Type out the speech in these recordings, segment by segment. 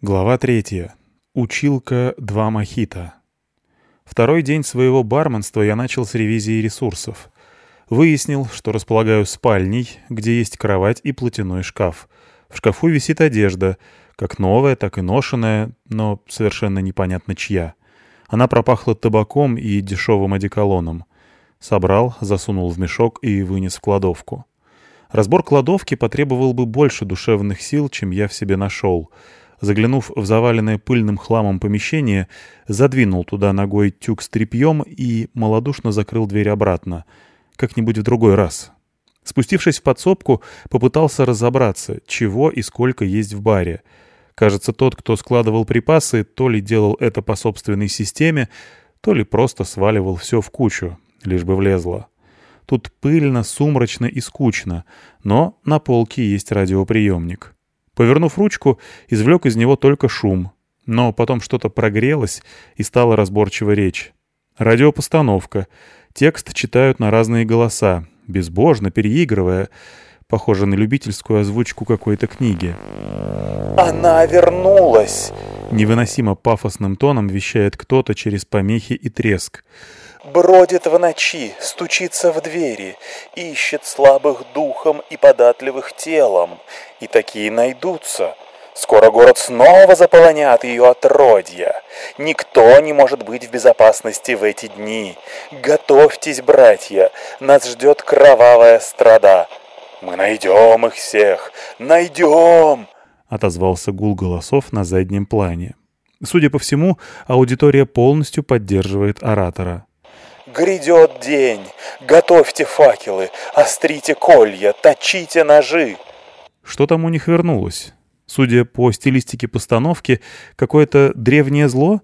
Глава третья. Училка «Два мохито». Второй день своего барменства я начал с ревизии ресурсов. Выяснил, что располагаю спальней, где есть кровать и платяной шкаф. В шкафу висит одежда, как новая, так и ношенная, но совершенно непонятно чья. Она пропахла табаком и дешевым одеколоном. Собрал, засунул в мешок и вынес в кладовку. Разбор кладовки потребовал бы больше душевных сил, чем я в себе нашел — Заглянув в заваленное пыльным хламом помещение, задвинул туда ногой тюк с тряпьем и малодушно закрыл дверь обратно. Как-нибудь в другой раз. Спустившись в подсобку, попытался разобраться, чего и сколько есть в баре. Кажется, тот, кто складывал припасы, то ли делал это по собственной системе, то ли просто сваливал все в кучу, лишь бы влезло. Тут пыльно, сумрачно и скучно, но на полке есть радиоприемник. Повернув ручку, извлек из него только шум. Но потом что-то прогрелось, и стала разборчива речь. Радиопостановка. Текст читают на разные голоса, безбожно, переигрывая. Похоже на любительскую озвучку какой-то книги. «Она вернулась!» Невыносимо пафосным тоном вещает кто-то через помехи и треск. Бродит в ночи, стучится в двери, ищет слабых духом и податливых телом, и такие найдутся. Скоро город снова заполонят ее отродья. Никто не может быть в безопасности в эти дни. Готовьтесь, братья, нас ждет кровавая страда. Мы найдем их всех, найдем!» — отозвался гул голосов на заднем плане. Судя по всему, аудитория полностью поддерживает оратора. Грядет день, готовьте факелы, острите колья, точите ножи. Что там у них вернулось? Судя по стилистике постановки, какое-то древнее зло?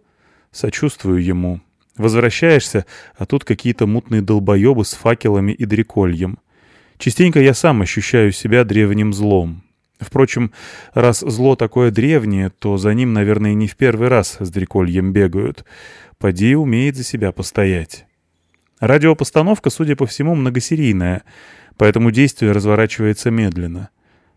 Сочувствую ему. Возвращаешься, а тут какие-то мутные долбоебы с факелами и дрекольем. Частенько я сам ощущаю себя древним злом. Впрочем, раз зло такое древнее, то за ним, наверное, не в первый раз с дрекольем бегают. Поди умеет за себя постоять. Радиопостановка, судя по всему, многосерийная, поэтому действие разворачивается медленно.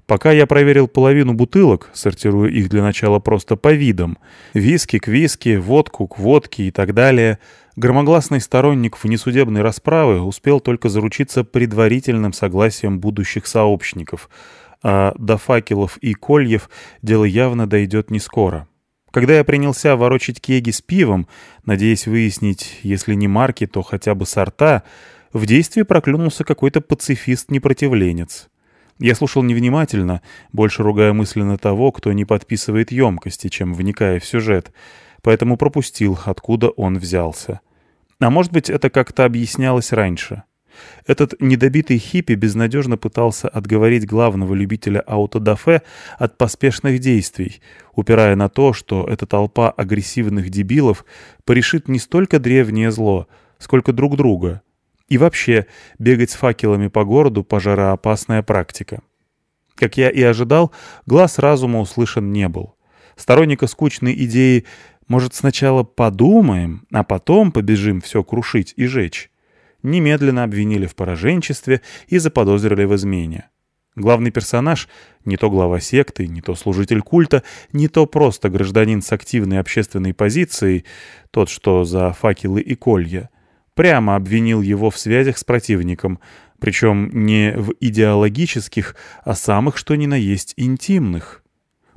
Пока я проверил половину бутылок, сортируя их для начала просто по видам, виски к виски, водку к водке и так далее, громогласный сторонник внесудебной расправы успел только заручиться предварительным согласием будущих сообщников, а до факелов и кольев дело явно дойдет не скоро. Когда я принялся ворочать кеги с пивом, надеясь выяснить, если не марки, то хотя бы сорта, в действии проклюнулся какой-то пацифист-непротивленец. Я слушал невнимательно, больше ругая мысленно того, кто не подписывает емкости, чем вникая в сюжет, поэтому пропустил, откуда он взялся. А может быть, это как-то объяснялось раньше. Этот недобитый хиппи безнадежно пытался отговорить главного любителя аутодафе от поспешных действий, упирая на то, что эта толпа агрессивных дебилов порешит не столько древнее зло, сколько друг друга. И вообще, бегать с факелами по городу – пожароопасная практика. Как я и ожидал, глаз разума услышан не был. Сторонника скучной идеи «может, сначала подумаем, а потом побежим все крушить и жечь» немедленно обвинили в пораженчестве и заподозрили в измене. Главный персонаж, не то глава секты, не то служитель культа, не то просто гражданин с активной общественной позицией, тот, что за факелы и колья, прямо обвинил его в связях с противником, причем не в идеологических, а самых что ни на есть интимных.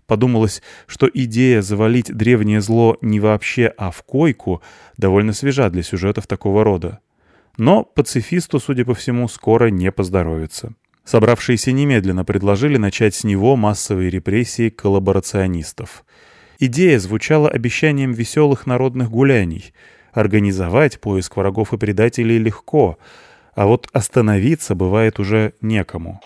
Подумалось, что идея завалить древнее зло не вообще, а в койку довольно свежа для сюжетов такого рода. Но пацифисту, судя по всему, скоро не поздоровится. Собравшиеся немедленно предложили начать с него массовые репрессии коллаборационистов. Идея звучала обещанием веселых народных гуляний. Организовать поиск врагов и предателей легко, а вот остановиться бывает уже некому.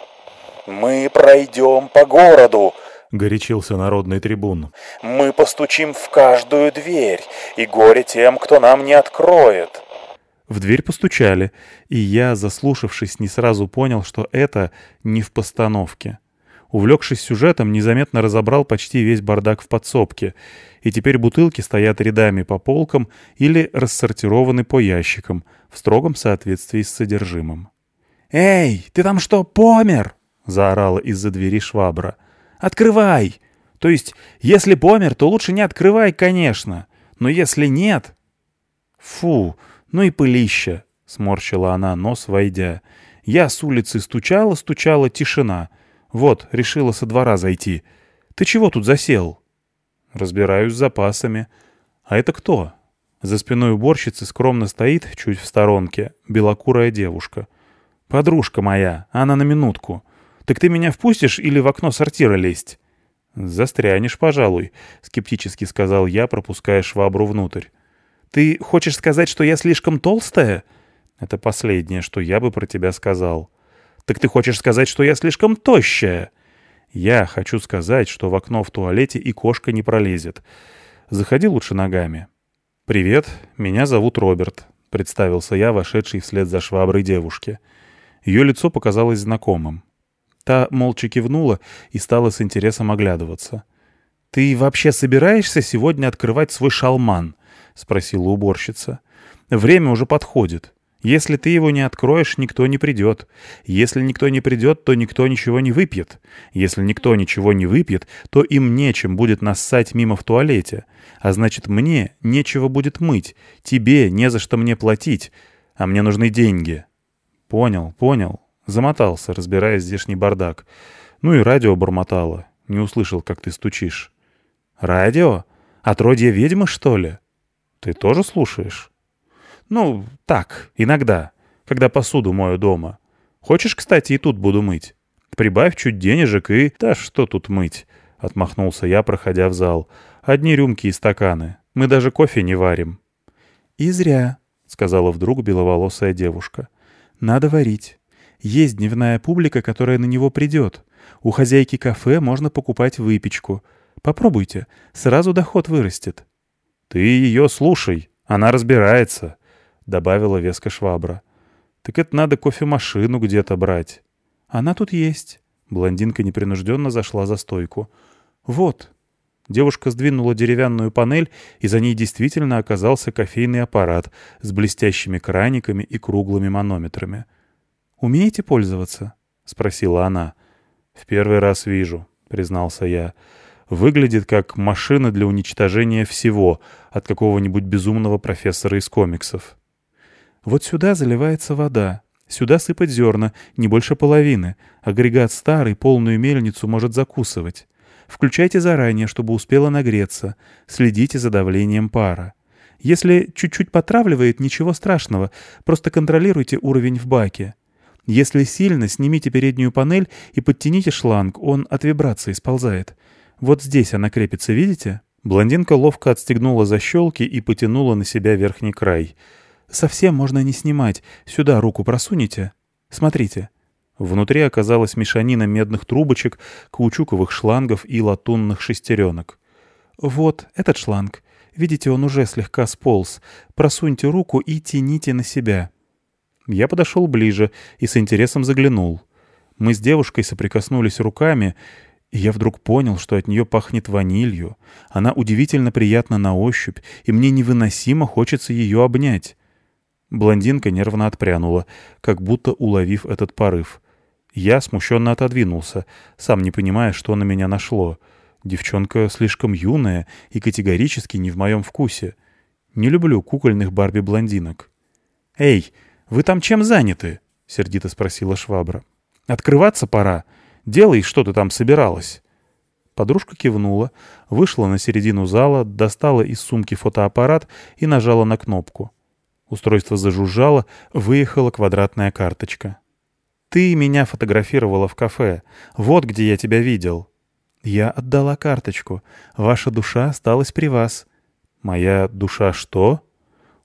«Мы пройдем по городу», — горячился народный трибун. «Мы постучим в каждую дверь, и горе тем, кто нам не откроет». В дверь постучали, и я, заслушавшись, не сразу понял, что это не в постановке. Увлекшись сюжетом, незаметно разобрал почти весь бардак в подсобке, и теперь бутылки стоят рядами по полкам или рассортированы по ящикам, в строгом соответствии с содержимым. «Эй, ты там что, помер?» — заорала из-за двери швабра. «Открывай! То есть, если помер, то лучше не открывай, конечно. Но если нет... Фу, ну и пылища, — сморщила она нос, войдя. Я с улицы стучала, стучала, тишина. Вот, решила со двора зайти. Ты чего тут засел? Разбираюсь с запасами. А это кто? За спиной уборщицы скромно стоит, чуть в сторонке, белокурая девушка. «Подружка моя, она на минутку. Так ты меня впустишь или в окно сортира лезть?» «Застрянешь, пожалуй», — скептически сказал я, пропуская швабру внутрь. «Ты хочешь сказать, что я слишком толстая?» «Это последнее, что я бы про тебя сказал». «Так ты хочешь сказать, что я слишком тощая?» «Я хочу сказать, что в окно в туалете и кошка не пролезет. Заходи лучше ногами». «Привет, меня зовут Роберт», — представился я, вошедший вслед за шваброй девушке. Ее лицо показалось знакомым. Та молча кивнула и стала с интересом оглядываться. «Ты вообще собираешься сегодня открывать свой шалман?» — спросила уборщица. «Время уже подходит. Если ты его не откроешь, никто не придет. Если никто не придет, то никто ничего не выпьет. Если никто ничего не выпьет, то им нечем будет нассать мимо в туалете. А значит, мне нечего будет мыть, тебе не за что мне платить, а мне нужны деньги». «Понял, понял». Замотался, разбирая здешний бардак. Ну и радио бормотало. Не услышал, как ты стучишь. «Радио? Отродье ведьмы, что ли?» «Ты тоже слушаешь?» «Ну, так, иногда, когда посуду мою дома. Хочешь, кстати, и тут буду мыть? Прибавь чуть денежек и... Да что тут мыть?» — отмахнулся я, проходя в зал. «Одни рюмки и стаканы. Мы даже кофе не варим». «И зря», — сказала вдруг беловолосая девушка. «Надо варить. Есть дневная публика, которая на него придет. У хозяйки кафе можно покупать выпечку. Попробуйте, сразу доход вырастет». «Ты ее слушай, она разбирается», — добавила веска швабра. «Так это надо кофемашину где-то брать». «Она тут есть». Блондинка непринужденно зашла за стойку. «Вот». Девушка сдвинула деревянную панель, и за ней действительно оказался кофейный аппарат с блестящими краниками и круглыми манометрами. «Умеете пользоваться?» — спросила она. «В первый раз вижу», — признался я. «Выглядит как машина для уничтожения всего от какого-нибудь безумного профессора из комиксов». Вот сюда заливается вода. Сюда сыпать зерна, не больше половины. Агрегат старый, полную мельницу может закусывать. Включайте заранее, чтобы успела нагреться. Следите за давлением пара. Если чуть-чуть потравливает, ничего страшного, просто контролируйте уровень в баке. Если сильно, снимите переднюю панель и подтяните шланг, он от вибрации сползает. Вот здесь она крепится, видите? Блондинка ловко отстегнула защелки и потянула на себя верхний край — Совсем можно не снимать. Сюда руку просунете. Смотрите». Внутри оказалась мешанина медных трубочек, каучуковых шлангов и латунных шестеренок. «Вот этот шланг. Видите, он уже слегка сполз. Просуньте руку и тяните на себя». Я подошел ближе и с интересом заглянул. Мы с девушкой соприкоснулись руками, и я вдруг понял, что от нее пахнет ванилью. Она удивительно приятна на ощупь, и мне невыносимо хочется ее обнять. Блондинка нервно отпрянула, как будто уловив этот порыв. Я смущенно отодвинулся, сам не понимая, что на меня нашло. Девчонка слишком юная и категорически не в моем вкусе. Не люблю кукольных Барби-блондинок. «Эй, вы там чем заняты?» — сердито спросила швабра. «Открываться пора. Делай, что ты там собиралась». Подружка кивнула, вышла на середину зала, достала из сумки фотоаппарат и нажала на кнопку. Устройство зажужжало, выехала квадратная карточка. «Ты меня фотографировала в кафе. Вот где я тебя видел». «Я отдала карточку. Ваша душа осталась при вас». «Моя душа что?»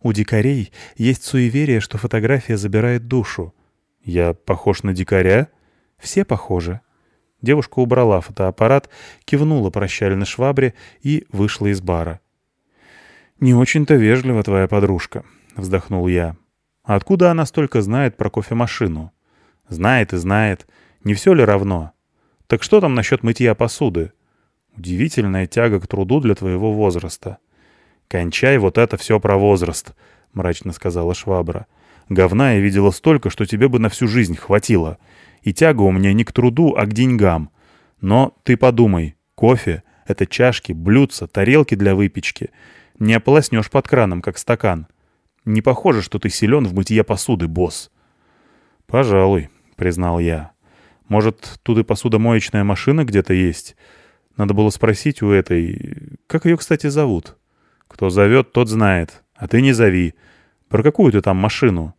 «У дикарей есть суеверие, что фотография забирает душу». «Я похож на дикаря?» «Все похожи». Девушка убрала фотоаппарат, кивнула прощально швабре и вышла из бара. «Не очень-то вежлива твоя подружка», вздохнул я. «А откуда она столько знает про кофемашину?» «Знает и знает. Не все ли равно? Так что там насчет мытья посуды?» «Удивительная тяга к труду для твоего возраста». «Кончай вот это все про возраст», — мрачно сказала швабра. «Говна я видела столько, что тебе бы на всю жизнь хватило. И тяга у меня не к труду, а к деньгам. Но ты подумай, кофе — Это чашки, блюдца, тарелки для выпечки. Не ополоснешь под краном, как стакан. Не похоже, что ты силен в мытье посуды, босс. «Пожалуй», — признал я. «Может, тут и посудомоечная машина где-то есть? Надо было спросить у этой... Как ее, кстати, зовут?» «Кто зовет, тот знает. А ты не зови. Про какую ты там машину?»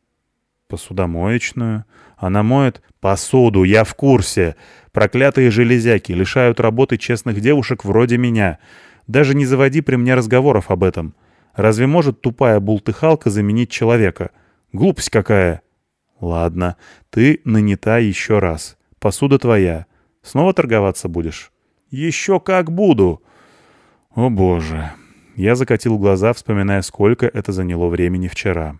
«Посудомоечную. Она моет...» «Посуду, я в курсе. Проклятые железяки лишают работы честных девушек вроде меня. Даже не заводи при мне разговоров об этом. Разве может тупая бултыхалка заменить человека? Глупость какая!» «Ладно, ты нанята еще раз. Посуда твоя. Снова торговаться будешь?» «Еще как буду!» «О боже!» Я закатил глаза, вспоминая, сколько это заняло времени вчера.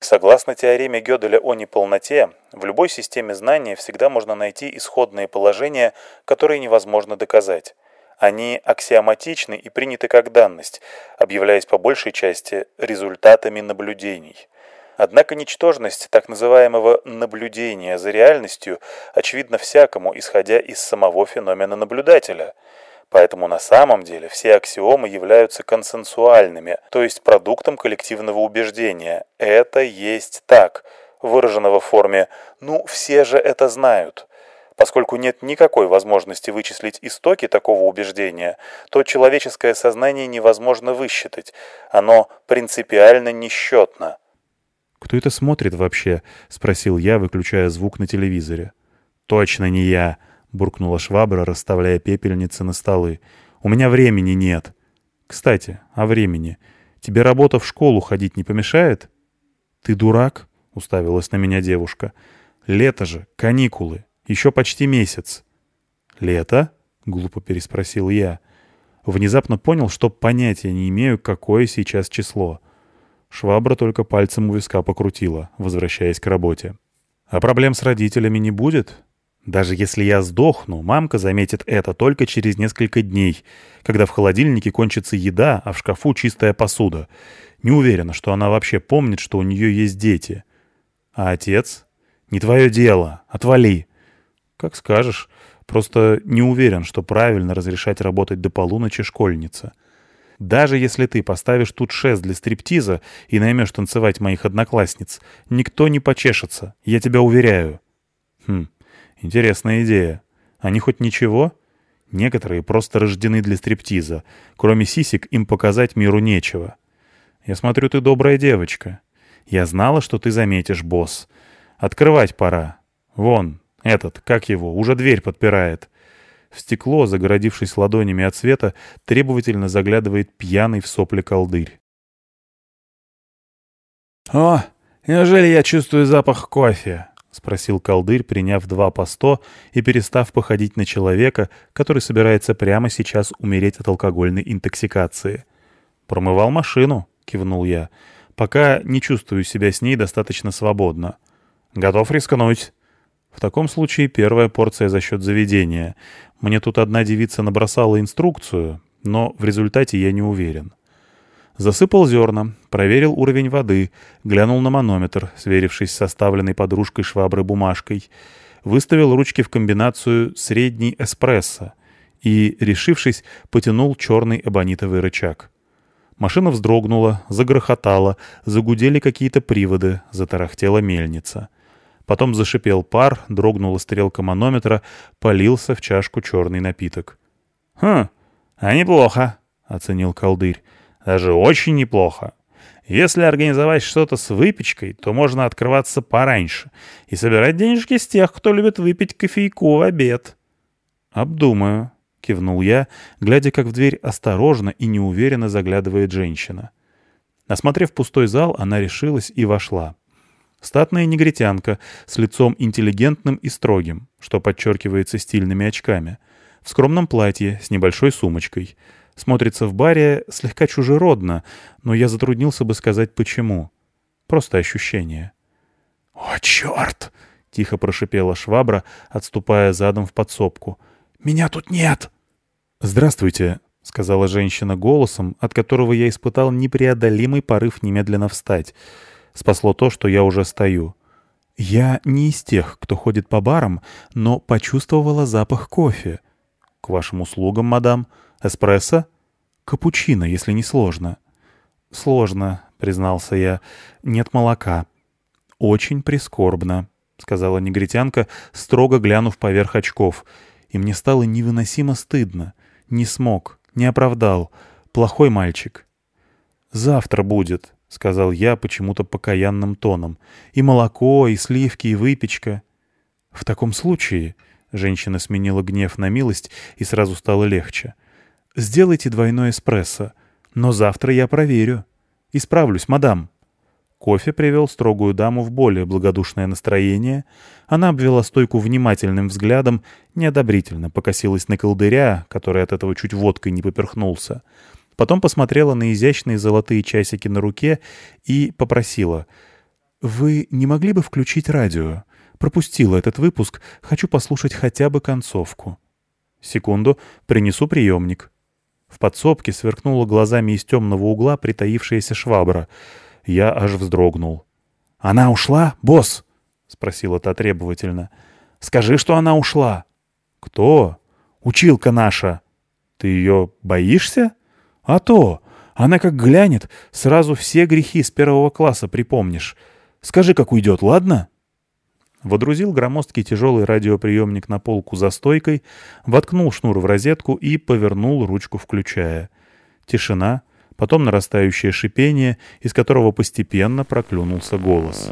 Согласно теореме Гёделя о неполноте, в любой системе знания всегда можно найти исходные положения, которые невозможно доказать. Они аксиоматичны и приняты как данность, объявляясь по большей части результатами наблюдений. Однако ничтожность так называемого наблюдения за реальностью очевидна всякому, исходя из самого феномена наблюдателя – Поэтому на самом деле все аксиомы являются консенсуальными, то есть продуктом коллективного убеждения. Это есть так, выраженного в форме «ну, все же это знают». Поскольку нет никакой возможности вычислить истоки такого убеждения, то человеческое сознание невозможно высчитать. Оно принципиально несчетно. «Кто это смотрит вообще?» — спросил я, выключая звук на телевизоре. «Точно не я!» — буркнула швабра, расставляя пепельницы на столы. «У меня времени нет». «Кстати, о времени. Тебе работа в школу ходить не помешает?» «Ты дурак?» — уставилась на меня девушка. «Лето же, каникулы. Еще почти месяц». «Лето?» — глупо переспросил я. Внезапно понял, что понятия не имею, какое сейчас число. Швабра только пальцем у виска покрутила, возвращаясь к работе. «А проблем с родителями не будет?» Даже если я сдохну, мамка заметит это только через несколько дней, когда в холодильнике кончится еда, а в шкафу чистая посуда. Не уверена, что она вообще помнит, что у нее есть дети. А отец? Не твое дело. Отвали. Как скажешь. Просто не уверен, что правильно разрешать работать до полуночи школьница. Даже если ты поставишь тут шест для стриптиза и наймешь танцевать моих одноклассниц, никто не почешется, я тебя уверяю. Хм. Интересная идея. Они хоть ничего? Некоторые просто рождены для стриптиза. Кроме сисек им показать миру нечего. Я смотрю, ты добрая девочка. Я знала, что ты заметишь, босс. Открывать пора. Вон, этот, как его, уже дверь подпирает. В стекло, загородившись ладонями от света, требовательно заглядывает пьяный в сопли колдырь. «О, неужели я чувствую запах кофе?» — спросил колдырь, приняв два по сто и перестав походить на человека, который собирается прямо сейчас умереть от алкогольной интоксикации. «Промывал машину», — кивнул я, — «пока не чувствую себя с ней достаточно свободно». «Готов рискнуть?» «В таком случае первая порция за счет заведения. Мне тут одна девица набросала инструкцию, но в результате я не уверен». Засыпал зерна, проверил уровень воды, глянул на манометр, сверившись с составленной подружкой швабры бумажкой, выставил ручки в комбинацию «средний эспрессо» и, решившись, потянул черный эбонитовый рычаг. Машина вздрогнула, загрохотала, загудели какие-то приводы, затарахтела мельница. Потом зашипел пар, дрогнула стрелка манометра, полился в чашку черный напиток. «Хм, а неплохо», — оценил колдырь. Даже очень неплохо. Если организовать что-то с выпечкой, то можно открываться пораньше и собирать денежки с тех, кто любит выпить кофейку в обед. «Обдумаю», — кивнул я, глядя, как в дверь осторожно и неуверенно заглядывает женщина. Осмотрев пустой зал, она решилась и вошла. Статная негритянка с лицом интеллигентным и строгим, что подчеркивается стильными очками, в скромном платье с небольшой сумочкой — Смотрится в баре слегка чужеродно, но я затруднился бы сказать почему. Просто ощущение. «О, черт!» — тихо прошипела швабра, отступая задом в подсобку. «Меня тут нет!» «Здравствуйте», — сказала женщина голосом, от которого я испытал непреодолимый порыв немедленно встать. Спасло то, что я уже стою. «Я не из тех, кто ходит по барам, но почувствовала запах кофе». К вашим услугам, мадам. Эспрессо? Капучино, если не сложно. Сложно, признался я. Нет молока. Очень прискорбно, сказала негритянка, строго глянув поверх очков. И мне стало невыносимо стыдно. Не смог, не оправдал. Плохой мальчик. «Завтра будет», — сказал я почему-то покаянным тоном. «И молоко, и сливки, и выпечка». «В таком случае...» — женщина сменила гнев на милость и сразу стало легче. «Сделайте двойной эспрессо. Но завтра я проверю. Исправлюсь, мадам». Кофе привел строгую даму в более благодушное настроение. Она обвела стойку внимательным взглядом, неодобрительно покосилась на колдыря, который от этого чуть водкой не поперхнулся. Потом посмотрела на изящные золотые часики на руке и попросила. «Вы не могли бы включить радио? Пропустила этот выпуск, хочу послушать хотя бы концовку». «Секунду, принесу приемник». В подсобке сверкнула глазами из темного угла притаившаяся швабра. Я аж вздрогнул. «Она ушла, босс?» — спросила та требовательно. «Скажи, что она ушла». «Кто?» «Училка наша». «Ты ее боишься?» «А то! Она как глянет, сразу все грехи с первого класса припомнишь. Скажи, как уйдет, ладно?» Водрузил громоздкий тяжелый радиоприемник на полку за стойкой, воткнул шнур в розетку и повернул ручку, включая. Тишина, потом нарастающее шипение, из которого постепенно проклюнулся голос.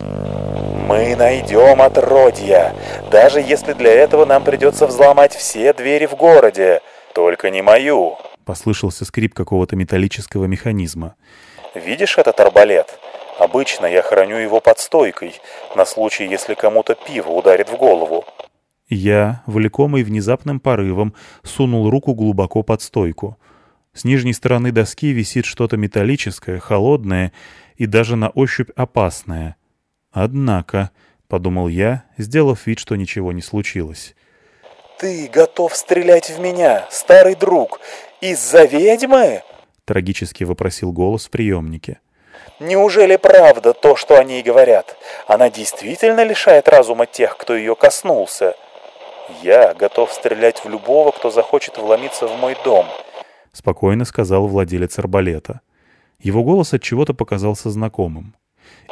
«Мы найдем отродья, даже если для этого нам придется взломать все двери в городе, только не мою». Послышался скрип какого-то металлического механизма. «Видишь этот арбалет? Обычно я храню его под стойкой, на случай, если кому-то пиво ударит в голову». Я, влекомый внезапным порывом, сунул руку глубоко под стойку. С нижней стороны доски висит что-то металлическое, холодное и даже на ощупь опасное. «Однако», — подумал я, сделав вид, что ничего не случилось. «Ты готов стрелять в меня, старый друг, из-за ведьмы?» — трагически вопросил голос в приемнике. «Неужели правда то, что они говорят? Она действительно лишает разума тех, кто ее коснулся? Я готов стрелять в любого, кто захочет вломиться в мой дом», — спокойно сказал владелец арбалета. Его голос от чего-то показался знакомым.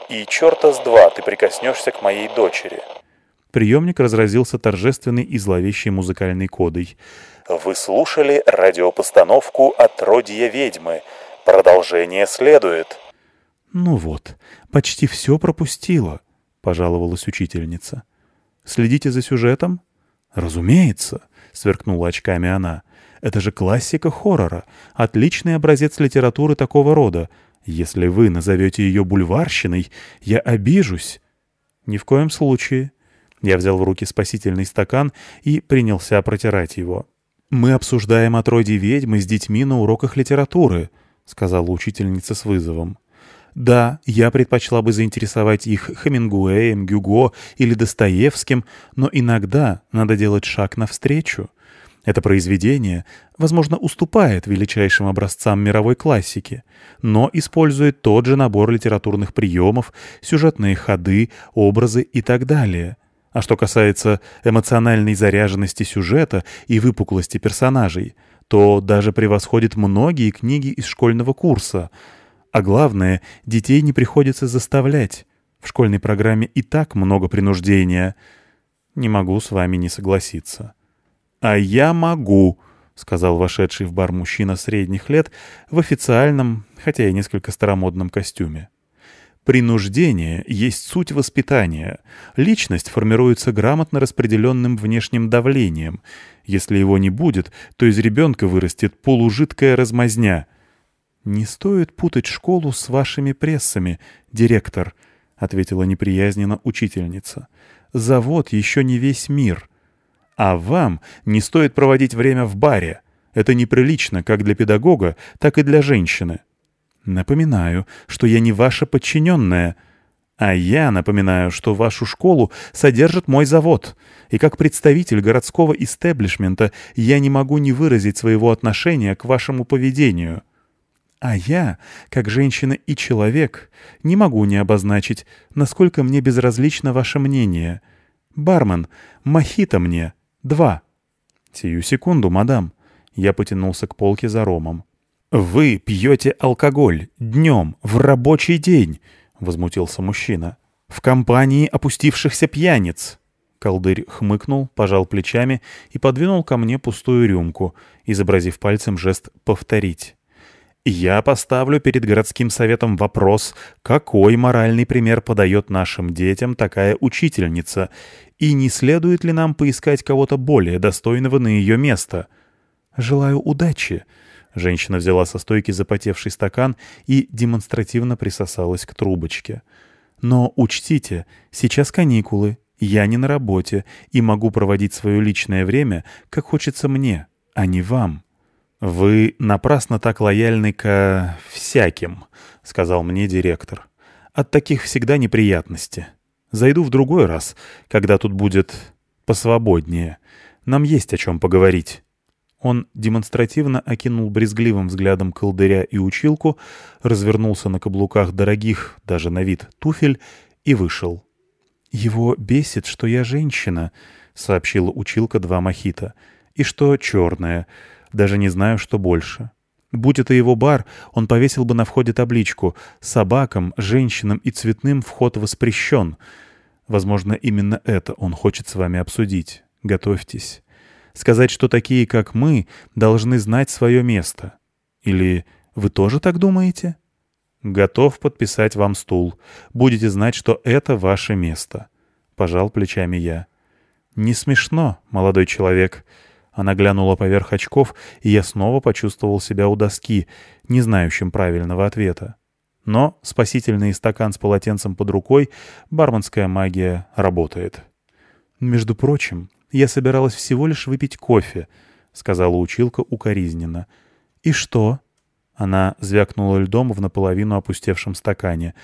«И черта с два ты прикоснешься к моей дочери». Приемник разразился торжественной и зловещей музыкальной кодой. «Вы слушали радиопостановку «Отродье ведьмы». Продолжение следует». «Ну вот, почти все пропустила», — пожаловалась учительница. «Следите за сюжетом?» «Разумеется», — сверкнула очками она. «Это же классика хоррора, отличный образец литературы такого рода. Если вы назовете ее бульварщиной, я обижусь». «Ни в коем случае», я взял в руки спасительный стакан и принялся протирать его. «Мы обсуждаем отродье ведьмы с детьми на уроках литературы», — сказала учительница с вызовом. «Да, я предпочла бы заинтересовать их Хемингуэем, Гюго или Достоевским, но иногда надо делать шаг навстречу. Это произведение, возможно, уступает величайшим образцам мировой классики, но использует тот же набор литературных приемов, сюжетные ходы, образы и так далее. А что касается эмоциональной заряженности сюжета и выпуклости персонажей, то даже превосходит многие книги из школьного курса. А главное, детей не приходится заставлять. В школьной программе и так много принуждения. Не могу с вами не согласиться. «А я могу», — сказал вошедший в бар мужчина средних лет в официальном, хотя и несколько старомодном костюме. Принуждение есть суть воспитания. Личность формируется грамотно распределенным внешним давлением. Если его не будет, то из ребенка вырастет полужидкая размазня. «Не стоит путать школу с вашими прессами, директор», — ответила неприязненно учительница. «Завод еще не весь мир. А вам не стоит проводить время в баре. Это неприлично как для педагога, так и для женщины». Напоминаю, что я не ваша подчиненная. А я напоминаю, что вашу школу содержит мой завод, и как представитель городского истеблишмента я не могу не выразить своего отношения к вашему поведению. А я, как женщина и человек, не могу не обозначить, насколько мне безразлично ваше мнение. Бармен, мохито мне. Два. «Сию секунду, мадам». Я потянулся к полке за ромом. «Вы пьете алкоголь днем, в рабочий день», — возмутился мужчина. «В компании опустившихся пьяниц». Колдырь хмыкнул, пожал плечами и подвинул ко мне пустую рюмку, изобразив пальцем жест «повторить». Я поставлю перед городским советом вопрос, какой моральный пример подает нашим детям такая учительница, и не следует ли нам поискать кого-то более достойного на ее место. Желаю удачи. Женщина взяла со стойки запотевший стакан и демонстративно присосалась к трубочке. Но учтите, сейчас каникулы, я не на работе и могу проводить свое личное время, как хочется мне, а не вам. «Вы напрасно так лояльны ко всяким», — сказал мне директор. «От таких всегда неприятности. Зайду в другой раз, когда тут будет посвободнее. Нам есть о чем поговорить». Он демонстративно окинул брезгливым взглядом колдыря и училку, развернулся на каблуках дорогих, даже на вид, туфель и вышел. «Его бесит, что я женщина», — сообщила училка два мохито, — «и что черная». Даже не знаю, что больше. Будь это его бар, он повесил бы на входе табличку «Собакам, женщинам и цветным вход воспрещен». Возможно, именно это он хочет с вами обсудить. Готовьтесь. Сказать, что такие, как мы, должны знать свое место. Или вы тоже так думаете? Готов подписать вам стул. Будете знать, что это ваше место. Пожал плечами я. Не смешно, молодой человек. Она глянула поверх очков, и я снова почувствовал себя у доски, не знающим правильного ответа. Но спасительный стакан с полотенцем под рукой, барменская магия работает. «Между прочим, я собиралась всего лишь выпить кофе», — сказала училка укоризненно. «И что?» Она звякнула льдом в наполовину опустевшем стакане.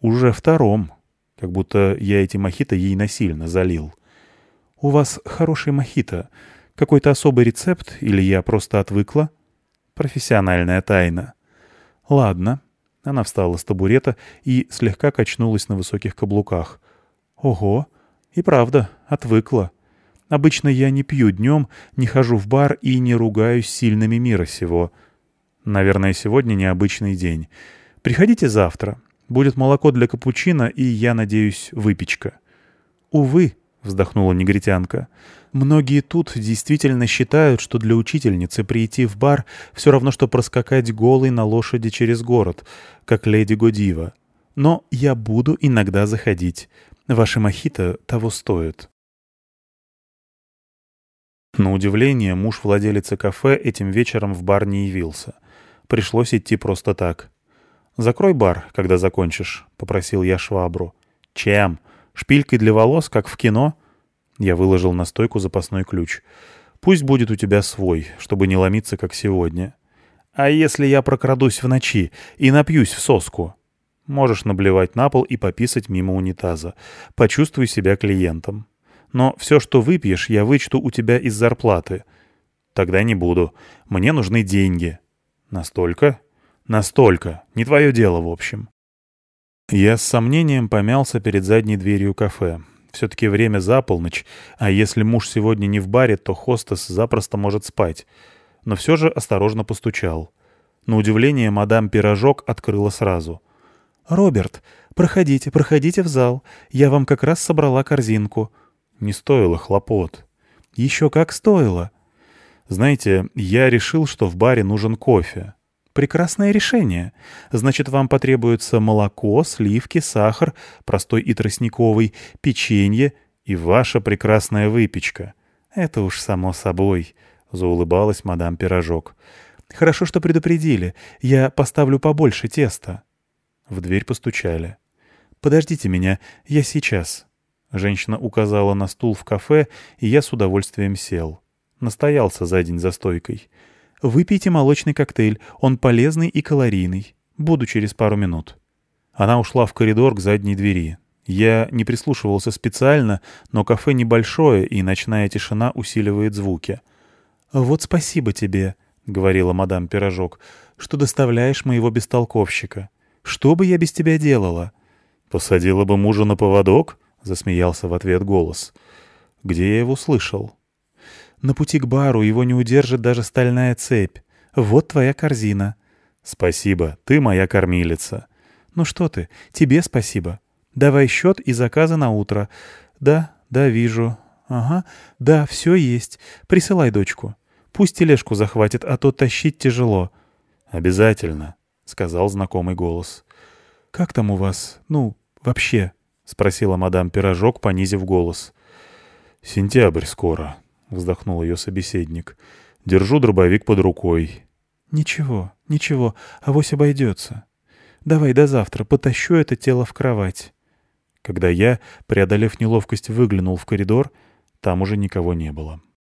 «Уже втором. Как будто я эти мохито ей насильно залил». «У вас хороший мохито», какой-то особый рецепт или я просто отвыкла? Профессиональная тайна. Ладно. Она встала с табурета и слегка качнулась на высоких каблуках. Ого, и правда, отвыкла. Обычно я не пью днем, не хожу в бар и не ругаюсь сильными мира сего. Наверное, сегодня необычный день. Приходите завтра. Будет молоко для капучино и, я надеюсь, выпечка. Увы, — вздохнула негритянка. «Многие тут действительно считают, что для учительницы прийти в бар все равно, что проскакать голой на лошади через город, как леди Годива. Но я буду иногда заходить. Ваши мохито того стоят». На удивление, муж владелицы кафе этим вечером в бар не явился. Пришлось идти просто так. «Закрой бар, когда закончишь», — попросил я швабру. «Чем?» Шпилькой для волос, как в кино?» Я выложил на стойку запасной ключ. «Пусть будет у тебя свой, чтобы не ломиться, как сегодня. А если я прокрадусь в ночи и напьюсь в соску?» Можешь наблевать на пол и пописать мимо унитаза. Почувствуй себя клиентом. Но все, что выпьешь, я вычту у тебя из зарплаты. Тогда не буду. Мне нужны деньги. Настолько? Настолько. Не твое дело, в общем. Я с сомнением помялся перед задней дверью кафе. Все-таки время за полночь, а если муж сегодня не в баре, то хостес запросто может спать. Но все же осторожно постучал. На удивление мадам Пирожок открыла сразу. «Роберт, проходите, проходите в зал. Я вам как раз собрала корзинку». Не стоило хлопот. «Еще как стоило». Знаете, я решил, что в баре нужен кофе. Прекрасное решение. Значит, вам потребуется молоко, сливки, сахар, простой и тростниковый, печенье и ваша прекрасная выпечка. Это уж само собой, — заулыбалась мадам Пирожок. Хорошо, что предупредили. Я поставлю побольше теста. В дверь постучали. «Подождите меня, я сейчас». Женщина указала на стул в кафе, и я с удовольствием сел. Настоялся за день за стойкой. Выпейте молочный коктейль, он полезный и калорийный. Буду через пару минут». Она ушла в коридор к задней двери. Я не прислушивался специально, но кафе небольшое, и ночная тишина усиливает звуки. «Вот спасибо тебе», — говорила мадам Пирожок, — «что доставляешь моего бестолковщика. Что бы я без тебя делала?» «Посадила бы мужа на поводок?» — засмеялся в ответ голос. «Где я его слышал?» На пути к бару его не удержит даже стальная цепь. Вот твоя корзина». «Спасибо, ты моя кормилица». «Ну что ты, тебе спасибо. Давай счет и заказы на утро. Да, да, вижу. Ага, да, все есть. Присылай дочку. Пусть тележку захватит, а то тащить тяжело». «Обязательно», — сказал знакомый голос. «Как там у вас? Ну, вообще?» — спросила мадам Пирожок, понизив голос. «Сентябрь скоро», — вздохнул ее собеседник. «Держу дробовик под рукой». «Ничего, ничего, авось обойдется. Давай до завтра, потащу это тело в кровать». Когда я, преодолев неловкость, выглянул в коридор, там уже никого не было.